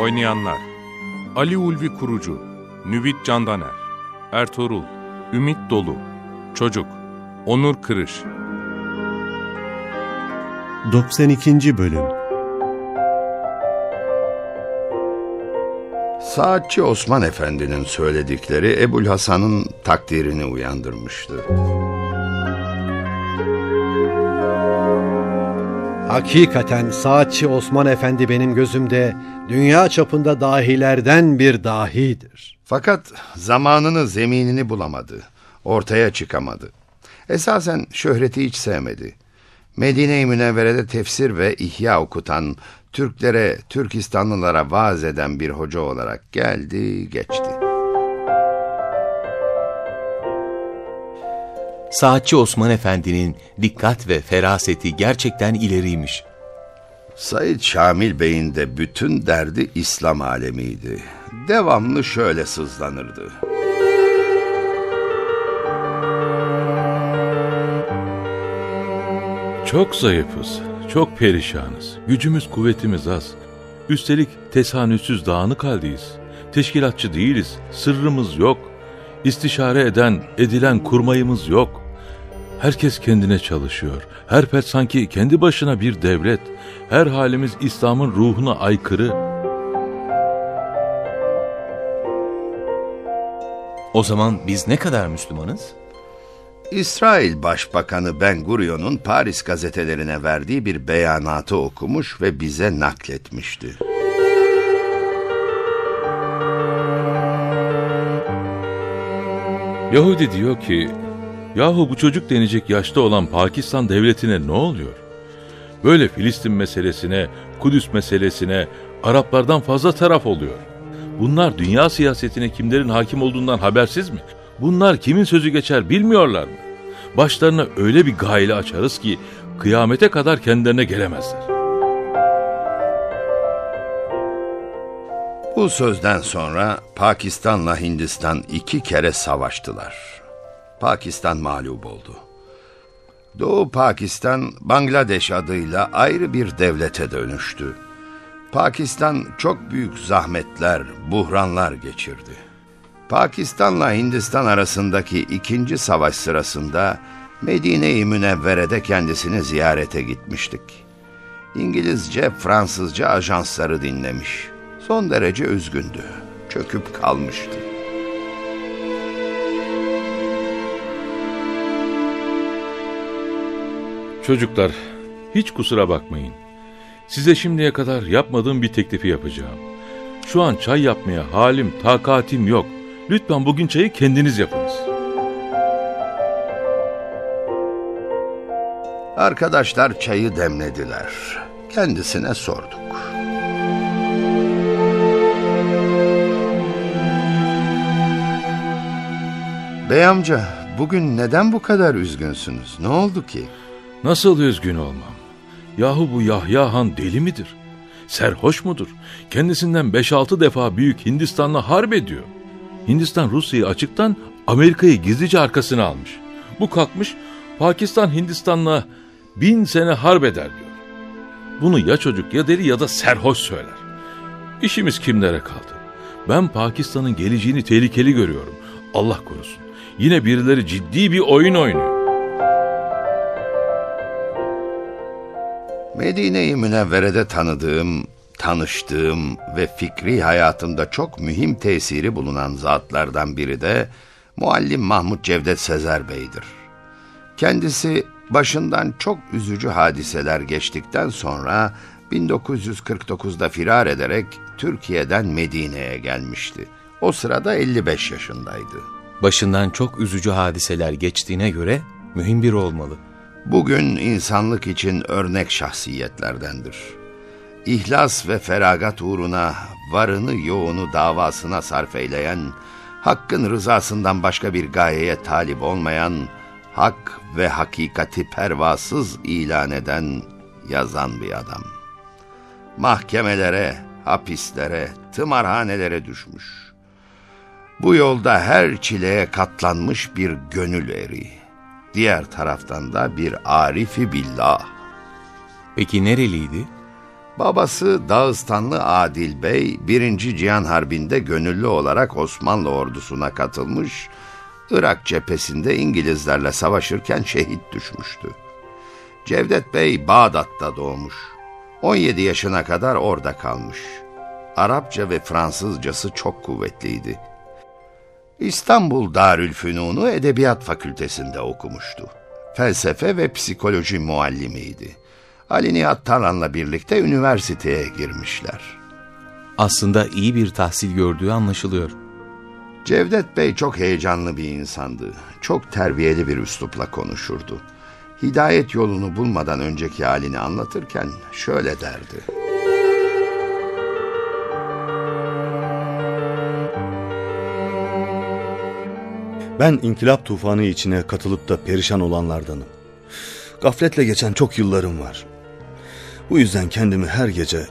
Oynayanlar Ali Ulvi Kurucu Nüvit Candaner Ertuğrul Ümit Dolu Çocuk Onur Kırış 92. Bölüm Saatçi Osman Efendi'nin söyledikleri Ebul Hasan'ın takdirini uyandırmıştı. Hakikaten saatçi Osman Efendi benim gözümde dünya çapında dahilerden bir dahidir. Fakat zamanını zeminini bulamadı. Ortaya çıkamadı. Esasen şöhreti hiç sevmedi. Medine-i Münevvere'de tefsir ve ihya okutan, Türklere, Türkistanlılara vaaz eden bir hoca olarak geldi, geçti. Saatçi Osman Efendi'nin dikkat ve feraseti gerçekten ileriymiş. Said Şamil Bey'in de bütün derdi İslam alemiydi. Devamlı şöyle sızlanırdı. Çok zayıfız, çok perişanız. Gücümüz kuvvetimiz az. Üstelik tesanütsüz dağınık haldeyiz. Teşkilatçı değiliz, sırrımız yok. İstişare eden, edilen kurmayımız yok. Herkes kendine çalışıyor. Her pet sanki kendi başına bir devlet. Her halimiz İslam'ın ruhuna aykırı. O zaman biz ne kadar Müslümanız? İsrail Başbakanı Ben Gurion'un Paris gazetelerine verdiği bir beyanatı okumuş ve bize nakletmişti. Yahudi diyor ki, yahu bu çocuk denecek yaşta olan Pakistan devletine ne oluyor? Böyle Filistin meselesine, Kudüs meselesine Araplardan fazla taraf oluyor. Bunlar dünya siyasetine kimlerin hakim olduğundan habersiz mi? Bunlar kimin sözü geçer bilmiyorlar mı? Başlarına öyle bir gayle açarız ki kıyamete kadar kendilerine gelemezler. Bu sözden sonra Pakistan'la Hindistan iki kere savaştılar. Pakistan mağlup oldu. Doğu Pakistan Bangladeş adıyla ayrı bir devlete dönüştü. Pakistan çok büyük zahmetler, buhranlar geçirdi. Pakistan'la Hindistan arasındaki ikinci savaş sırasında Medine-i Münevvere'de kendisini ziyarete gitmiştik. İngilizce, Fransızca ajansları dinlemiş. Son derece üzgündü. Çöküp kalmıştı. Çocuklar, hiç kusura bakmayın. Size şimdiye kadar yapmadığım bir teklifi yapacağım. Şu an çay yapmaya halim, takatim yok. Lütfen bugün çayı kendiniz yapınız. Arkadaşlar çayı demlediler. Kendisine sorduk. Bey amca, bugün neden bu kadar üzgünsünüz? Ne oldu ki? Nasıl üzgün olmam? Yahu bu Yahya Han deli midir? Serhoş mudur? Kendisinden 5-6 defa büyük Hindistan'la harp ediyor. Hindistan Rusya'yı açıktan Amerika'yı gizlice arkasına almış. Bu kalkmış Pakistan Hindistan'la bin sene harp eder diyor. Bunu ya çocuk ya deli ya da serhoş söyler. İşimiz kimlere kaldı? Ben Pakistan'ın geleceğini tehlikeli görüyorum. Allah korusun. Yine birileri ciddi bir oyun oynuyor. Medine-i Münevvere'de tanıdığım, tanıştığım ve fikri hayatımda çok mühim tesiri bulunan zatlardan biri de Muallim Mahmut Cevdet Sezer Bey'dir. Kendisi başından çok üzücü hadiseler geçtikten sonra 1949'da firar ederek Türkiye'den Medine'ye gelmişti. O sırada 55 yaşındaydı. Başından çok üzücü hadiseler geçtiğine göre mühim biri olmalı. Bugün insanlık için örnek şahsiyetlerdendir. İhlas ve feragat uğruna varını yoğunu davasına sarf eyleyen, hakkın rızasından başka bir gayeye talip olmayan, hak ve hakikati pervasız ilan eden, yazan bir adam. Mahkemelere, hapislere, tımarhanelere düşmüş. Bu yolda her çileye katlanmış bir gönül eri. Diğer taraftan da bir arifi billah. Peki nereliydi? Babası Dağıstanlı Adil Bey, 1. Cihan Harbi'nde gönüllü olarak Osmanlı ordusuna katılmış, Irak cephesinde İngilizlerle savaşırken şehit düşmüştü. Cevdet Bey Bağdat'ta doğmuş. 17 yaşına kadar orada kalmış. Arapça ve Fransızcası çok kuvvetliydi. İstanbul Darülfünun'u Edebiyat Fakültesinde okumuştu. Felsefe ve psikoloji muallimiydi. Ali Nihat Taran'la birlikte üniversiteye girmişler. Aslında iyi bir tahsil gördüğü anlaşılıyor. Cevdet Bey çok heyecanlı bir insandı. Çok terbiyeli bir üslupla konuşurdu. Hidayet yolunu bulmadan önceki halini anlatırken şöyle derdi. Ben inkılap tufanı içine katılıp da perişan olanlardanım. Gafletle geçen çok yıllarım var. Bu yüzden kendimi her gece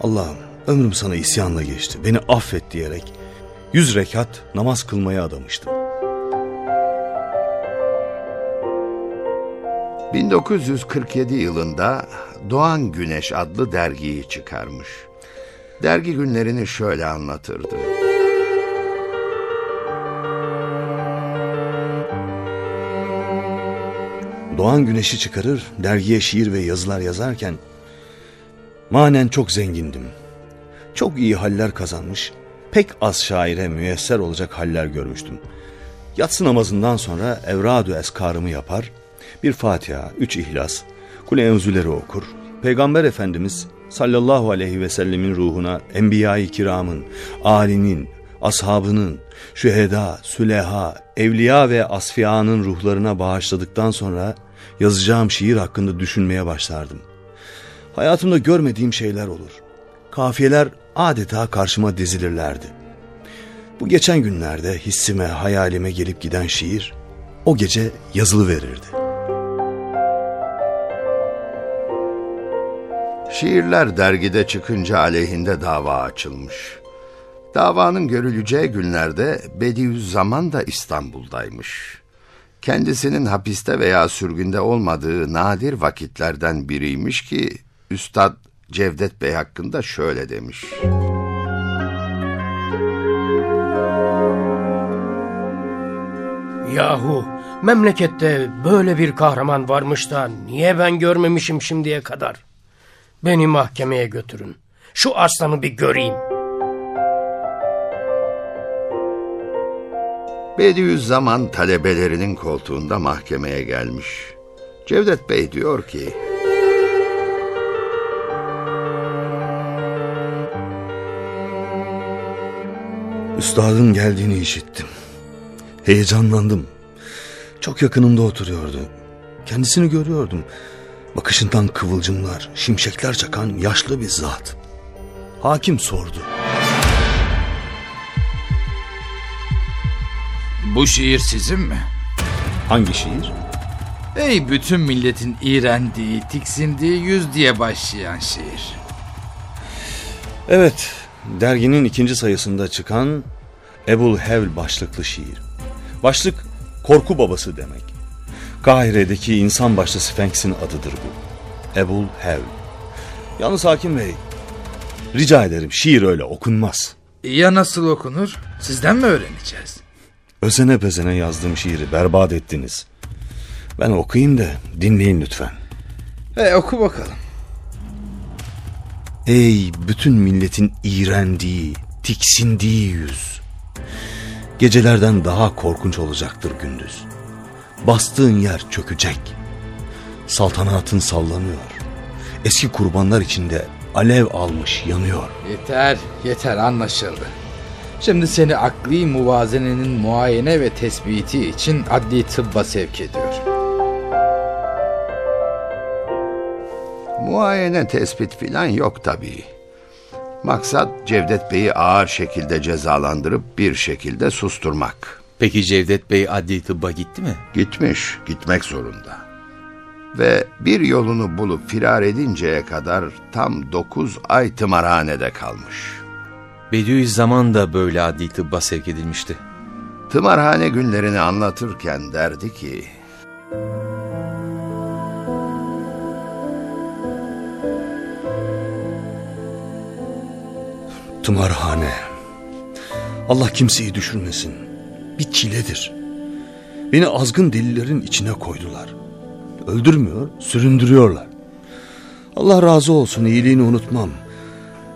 Allah'ım ömrüm sana isyanla geçti. Beni affet diyerek yüz rekat namaz kılmaya adamıştım. 1947 yılında Doğan Güneş adlı dergiyi çıkarmış. Dergi günlerini şöyle anlatırdı. Doğan güneşi çıkarır, dergiye şiir ve yazılar yazarken manen çok zengindim. Çok iyi haller kazanmış, pek az şaire müyesser olacak haller görmüştüm. Yatsı namazından sonra evradu eskarımı yapar, bir Fatiha, üç ihlas, kule enzüleri okur. Peygamber Efendimiz sallallahu aleyhi ve sellemin ruhuna enbiya-i kiramın, alinin, ashabının, şüheda, süleha, evliya ve asfiyanın ruhlarına bağışladıktan sonra yazacağım şiir hakkında düşünmeye başlardım. Hayatımda görmediğim şeyler olur. Kafiyeler adeta karşıma dizilirlerdi. Bu geçen günlerde hissime, hayalime gelip giden şiir o gece yazılı verirdi. Şiirler dergide çıkınca aleyhinde dava açılmış. Davanın görüleceği günlerde Bediüzzaman da İstanbul'daymış. Kendisinin hapiste veya sürgünde olmadığı nadir vakitlerden biriymiş ki Üstad Cevdet Bey hakkında şöyle demiş. Yahu memlekette böyle bir kahraman varmış da niye ben görmemişim şimdiye kadar? Beni mahkemeye götürün. Şu aslanı bir göreyim. Bediüzzaman talebelerinin koltuğunda mahkemeye gelmiş. Cevdet Bey diyor ki... Üstadın geldiğini işittim. Heyecanlandım. Çok yakınımda oturuyordu. Kendisini görüyordum. Bakışından kıvılcımlar, şimşekler çakan yaşlı bir zat. Hakim sordu. Bu şiir sizin mi? Hangi şiir? Ey bütün milletin iğrendiği, tiksindiği yüz diye başlayan şiir. Evet, derginin ikinci sayısında çıkan Ebul Hevl başlıklı şiir. Başlık korku babası demek. Kahire'deki insan başlı Sphinx'in adıdır bu. Ebul Hevl. Yalnız hakim bey, rica ederim şiir öyle okunmaz. Ya nasıl okunur? Sizden mi öğreneceğiz? Özene bezene yazdığım şiiri berbat ettiniz. Ben okuyayım da dinleyin lütfen. E oku bakalım. Ey bütün milletin iğrendiği, tiksindiği yüz. Gecelerden daha korkunç olacaktır gündüz. Bastığın yer çökecek. Saltanatın sallanıyor. Eski kurbanlar içinde alev almış yanıyor. Yeter, yeter anlaşıldı. Şimdi seni akli muvazenenin muayene ve tespiti için adli tıbba sevk ediyor. Muayene tespit filan yok tabii. Maksat Cevdet Bey'i ağır şekilde cezalandırıp bir şekilde susturmak. Peki Cevdet Bey adli tıbba gitti mi? Gitmiş, gitmek zorunda. Ve bir yolunu bulup firar edinceye kadar tam dokuz ay tımarhanede kalmış. Bediüzzaman da böyle adli tıbba sevk edilmişti. Tımarhane günlerini anlatırken derdi ki... Tımarhane. Allah kimseyi düşürmesin. Bir çiledir. Beni azgın delilerin içine koydular. Öldürmüyor, süründürüyorlar. Allah razı olsun iyiliğini unutmam.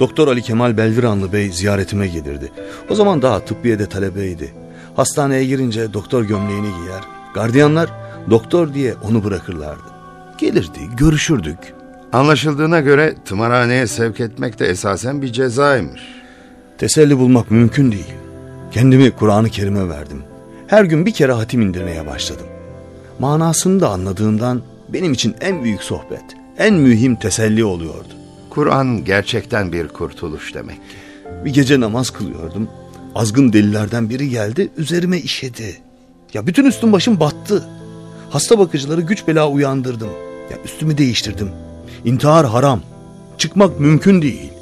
Doktor Ali Kemal Belviranlı Bey ziyaretime gelirdi. O zaman daha tıbbiyede talebeydi. Hastaneye girince doktor gömleğini giyer. Gardiyanlar doktor diye onu bırakırlardı. Gelirdi, görüşürdük. Anlaşıldığına göre tımarhaneye sevk etmek de esasen bir cezaymış. Teselli bulmak mümkün değil. Kendimi Kur'an-ı Kerim'e verdim. Her gün bir kere hatim indirmeye başladım. Manasını da anladığımdan benim için en büyük sohbet, en mühim teselli oluyordu. Kur'an gerçekten bir kurtuluş demek. Bir gece namaz kılıyordum. Azgın delilerden biri geldi, üzerime işedi. Ya bütün üstüm başım battı. Hasta bakıcıları güç bela uyandırdım. Ya üstümü değiştirdim. İntihar haram. Çıkmak mümkün değil.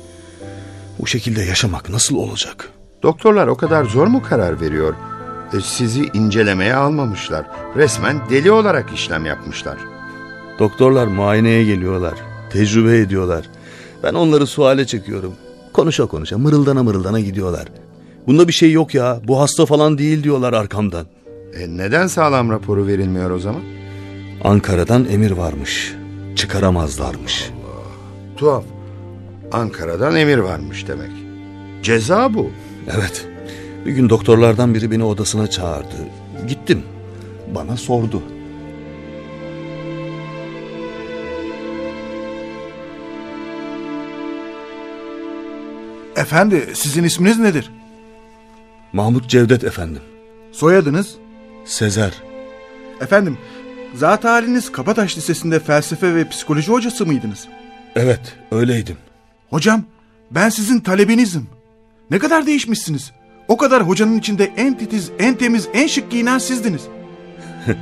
Bu şekilde yaşamak nasıl olacak? Doktorlar o kadar zor mu karar veriyor? E, sizi incelemeye almamışlar. Resmen deli olarak işlem yapmışlar. Doktorlar muayeneye geliyorlar. Tecrübe ediyorlar. Ben onları suale çekiyorum. Konuşa konuşa mırıldana mırıldana gidiyorlar. Bunda bir şey yok ya. Bu hasta falan değil diyorlar arkamdan. E, neden sağlam raporu verilmiyor o zaman? Ankara'dan emir varmış. Çıkaramazlarmış. Tuhaf. Ankara'dan emir varmış demek. Ceza bu. Evet. Bir gün doktorlardan biri beni odasına çağırdı. Gittim. Bana sordu. Efendi sizin isminiz nedir? Mahmut Cevdet efendim. Soyadınız? Sezer. Efendim zat haliniz Kabataş Lisesi'nde felsefe ve psikoloji hocası mıydınız? Evet öyleydim. Hocam ben sizin talebinizim. Ne kadar değişmişsiniz. O kadar hocanın içinde en titiz, en temiz, en şık giyinen sizdiniz.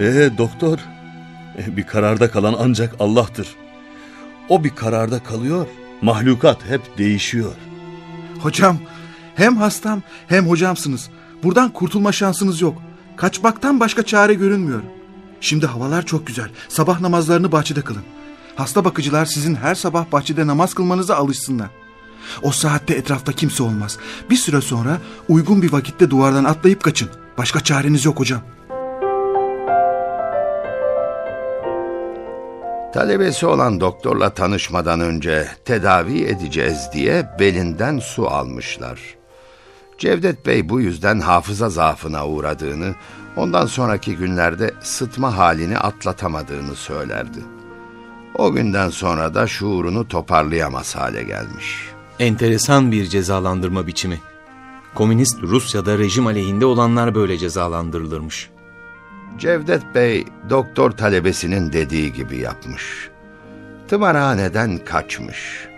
Ee doktor, e, bir kararda kalan ancak Allah'tır. O bir kararda kalıyor, mahlukat hep değişiyor. Hocam hem hastam hem hocamsınız. Buradan kurtulma şansınız yok. Kaçmaktan başka çare görünmüyor. Şimdi havalar çok güzel. Sabah namazlarını bahçede kılın. Hasta bakıcılar sizin her sabah bahçede namaz kılmanıza alışsınlar. O saatte etrafta kimse olmaz. Bir süre sonra uygun bir vakitte duvardan atlayıp kaçın. Başka çareniz yok hocam. Talebesi olan doktorla tanışmadan önce tedavi edeceğiz diye belinden su almışlar. Cevdet Bey bu yüzden hafıza zaafına uğradığını, ondan sonraki günlerde sıtma halini atlatamadığını söylerdi. O günden sonra da şuurunu toparlayamaz hale gelmiş. Enteresan bir cezalandırma biçimi. Komünist Rusya'da rejim aleyhinde olanlar böyle cezalandırılırmış. Cevdet Bey doktor talebesinin dediği gibi yapmış. Tımarhaneden kaçmış.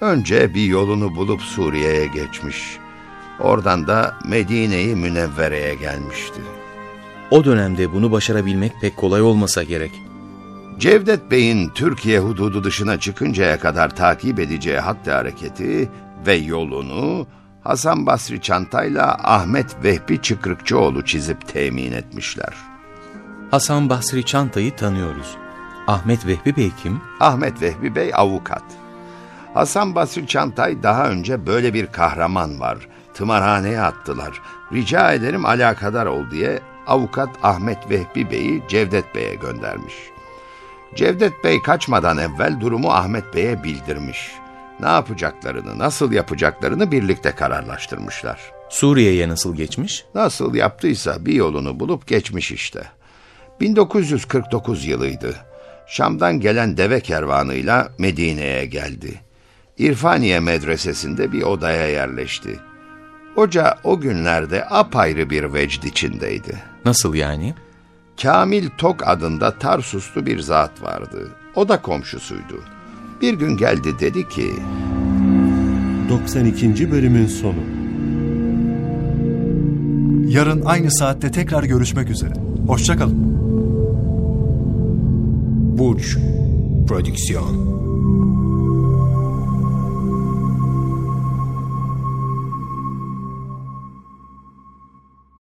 Önce bir yolunu bulup Suriye'ye geçmiş. Oradan da Medine-i Münevvere'ye gelmişti. O dönemde bunu başarabilmek pek kolay olmasa gerek. Cevdet Bey'in Türkiye hududu dışına çıkıncaya kadar takip edeceği hatta hareketi ve yolunu Hasan Basri Çantay'la Ahmet Vehbi Çıkrıkçıoğlu çizip temin etmişler. Hasan Basri Çantay'ı tanıyoruz. Ahmet Vehbi Bey kim? Ahmet Vehbi Bey avukat. Hasan Basri Çantay daha önce böyle bir kahraman var. Tımarhaneye attılar. Rica ederim alakadar ol diye avukat Ahmet Vehbi Bey'i Cevdet Bey'e göndermiş. Cevdet Bey kaçmadan evvel durumu Ahmet Bey'e bildirmiş. Ne yapacaklarını, nasıl yapacaklarını birlikte kararlaştırmışlar. Suriye'ye nasıl geçmiş? Nasıl yaptıysa bir yolunu bulup geçmiş işte. 1949 yılıydı. Şam'dan gelen deve kervanıyla Medine'ye geldi. İrfaniye medresesinde bir odaya yerleşti. Hoca o günlerde apayrı bir vecd içindeydi. Nasıl yani? Kamil Tok adında Tarsuslu bir zat vardı. O da komşusuydu. Bir gün geldi dedi ki... 92. bölümün sonu. Yarın aynı saatte tekrar görüşmek üzere. Hoşçakalın. Burç Prodüksiyon